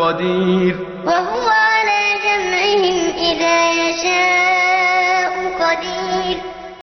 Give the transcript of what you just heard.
قَدِيرٌ. وَهُوَ عَلَىٰ جَمْعِهِمْ إِذَا يَشَاءُ قَدِيرٌ.